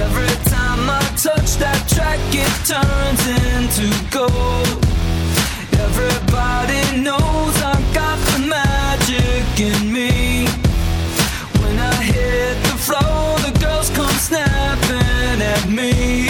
Every time I touch that track, it turns into gold. Everybody knows I got the magic in me. When I hit the floor, the girls come snapping at me.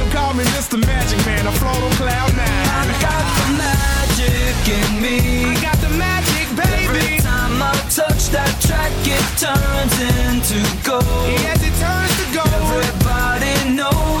Call me Mr. Magic Man, I float on cloud nine. I got the magic in me. I got the magic, baby. Every time I touch that track, it turns into gold. Yes, it turns to gold. Everybody knows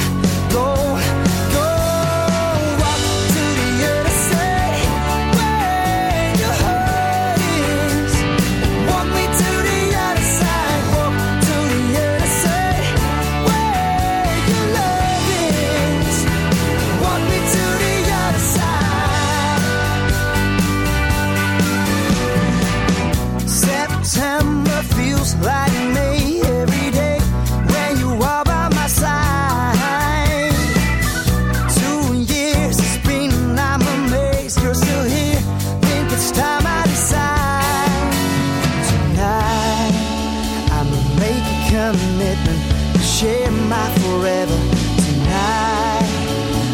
commitment to share my forever tonight.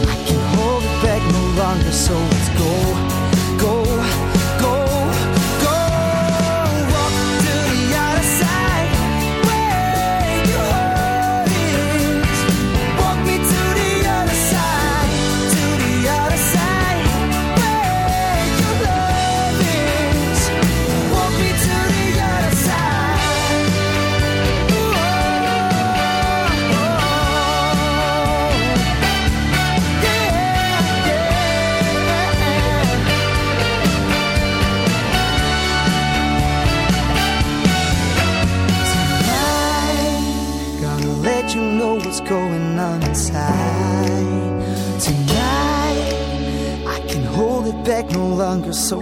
I can hold it back no longer, so let's go. no longer so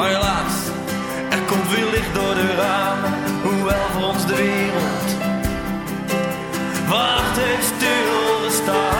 Maar helaas, er komt weer licht door de ramen, hoewel voor ons de wereld wacht heeft stilgestaan.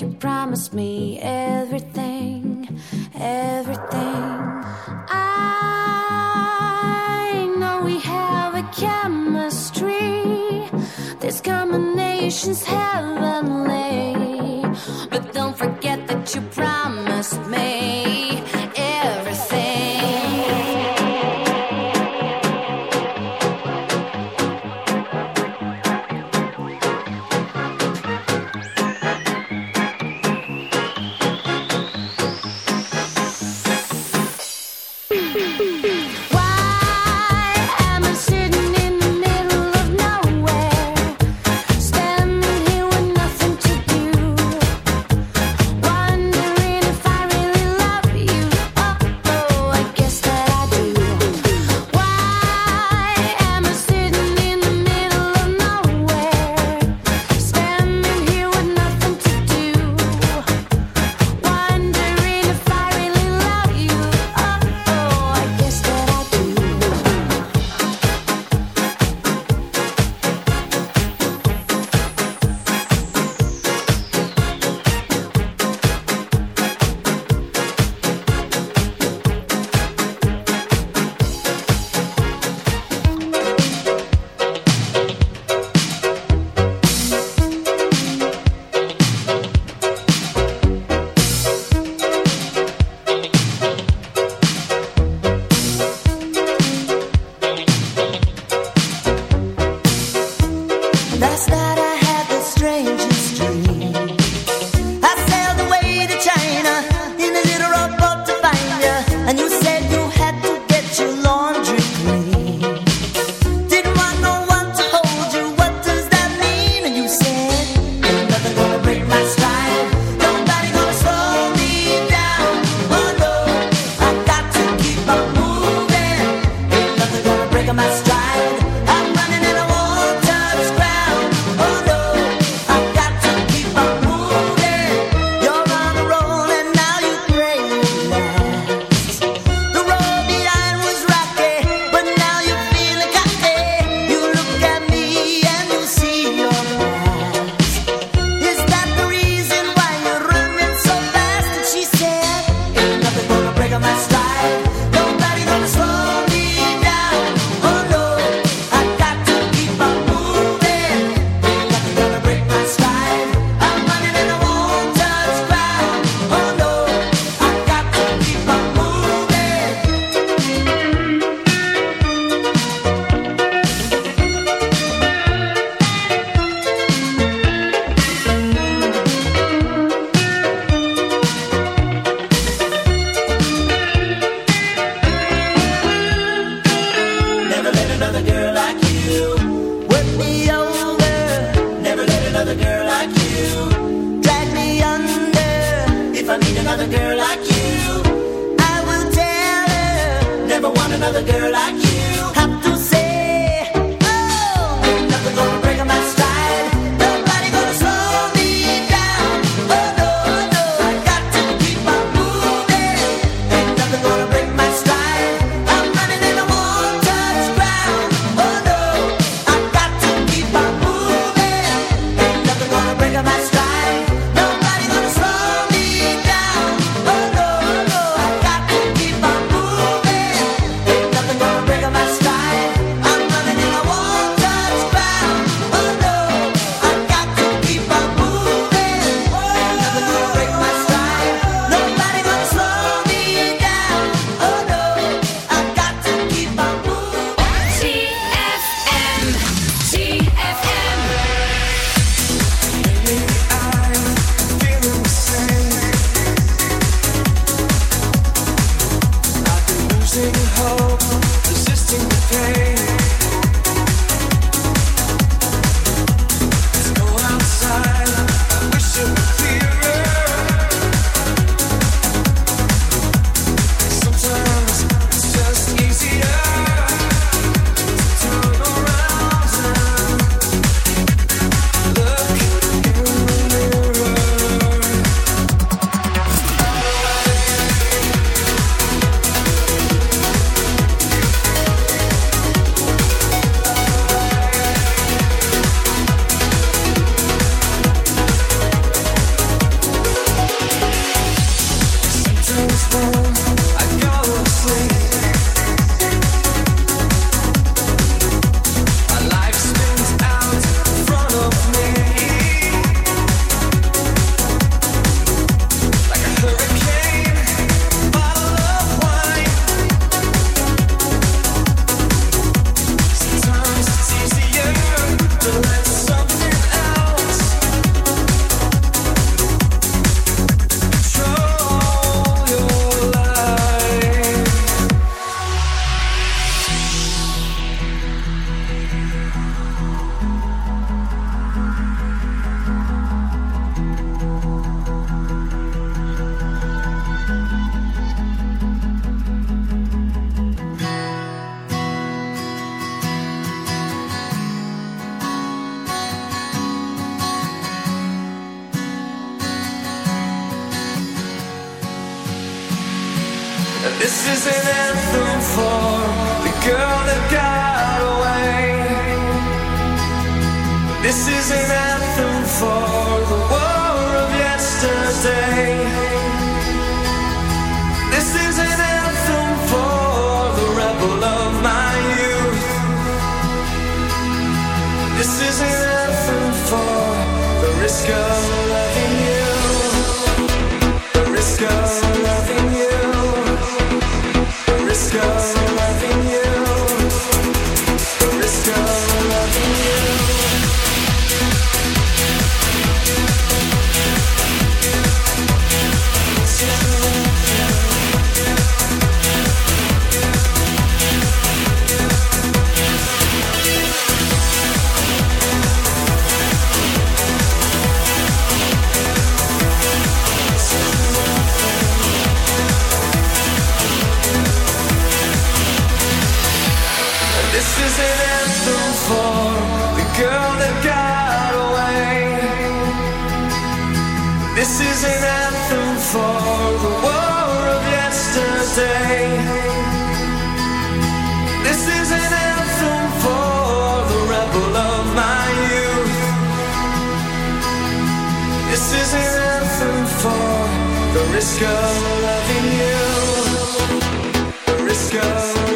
You promised me everything, everything. Risk of loving you. Risk of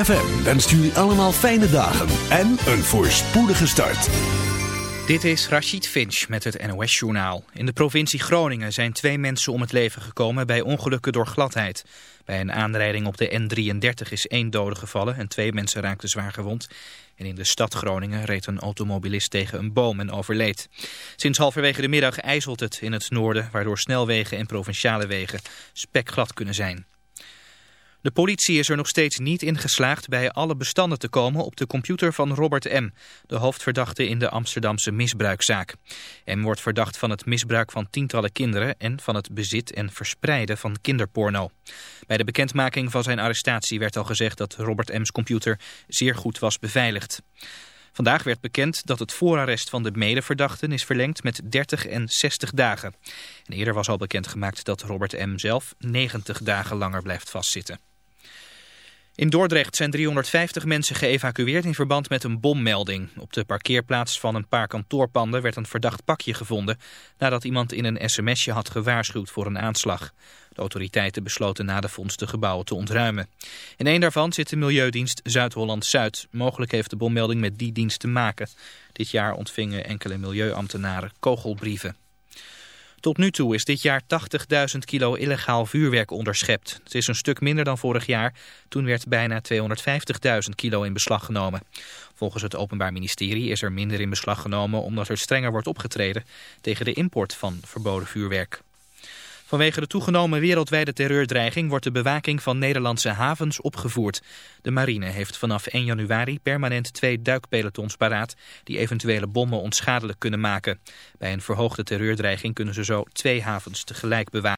ZFM wenst jullie allemaal fijne dagen en een voorspoedige start. Dit is Rachid Finch met het NOS-journaal. In de provincie Groningen zijn twee mensen om het leven gekomen bij ongelukken door gladheid. Bij een aanrijding op de N33 is één dode gevallen en twee mensen raakten zwaar gewond. En in de stad Groningen reed een automobilist tegen een boom en overleed. Sinds halverwege de middag ijzelt het in het noorden, waardoor snelwegen en provinciale wegen spekglad kunnen zijn. De politie is er nog steeds niet in geslaagd bij alle bestanden te komen op de computer van Robert M., de hoofdverdachte in de Amsterdamse misbruikzaak. M wordt verdacht van het misbruik van tientallen kinderen en van het bezit en verspreiden van kinderporno. Bij de bekendmaking van zijn arrestatie werd al gezegd dat Robert M.'s computer zeer goed was beveiligd. Vandaag werd bekend dat het voorarrest van de medeverdachten is verlengd met 30 en 60 dagen. En eerder was al bekendgemaakt dat Robert M. zelf 90 dagen langer blijft vastzitten. In Dordrecht zijn 350 mensen geëvacueerd in verband met een bommelding. Op de parkeerplaats van een paar kantoorpanden werd een verdacht pakje gevonden... nadat iemand in een sms'je had gewaarschuwd voor een aanslag. De autoriteiten besloten na de vondst de gebouwen te ontruimen. In een daarvan zit de Milieudienst Zuid-Holland-Zuid. Mogelijk heeft de bommelding met die dienst te maken. Dit jaar ontvingen enkele milieuambtenaren kogelbrieven. Tot nu toe is dit jaar 80.000 kilo illegaal vuurwerk onderschept. Het is een stuk minder dan vorig jaar. Toen werd bijna 250.000 kilo in beslag genomen. Volgens het Openbaar Ministerie is er minder in beslag genomen... omdat er strenger wordt opgetreden tegen de import van verboden vuurwerk. Vanwege de toegenomen wereldwijde terreurdreiging wordt de bewaking van Nederlandse havens opgevoerd. De marine heeft vanaf 1 januari permanent twee duikpelotons paraat die eventuele bommen onschadelijk kunnen maken. Bij een verhoogde terreurdreiging kunnen ze zo twee havens tegelijk bewaken.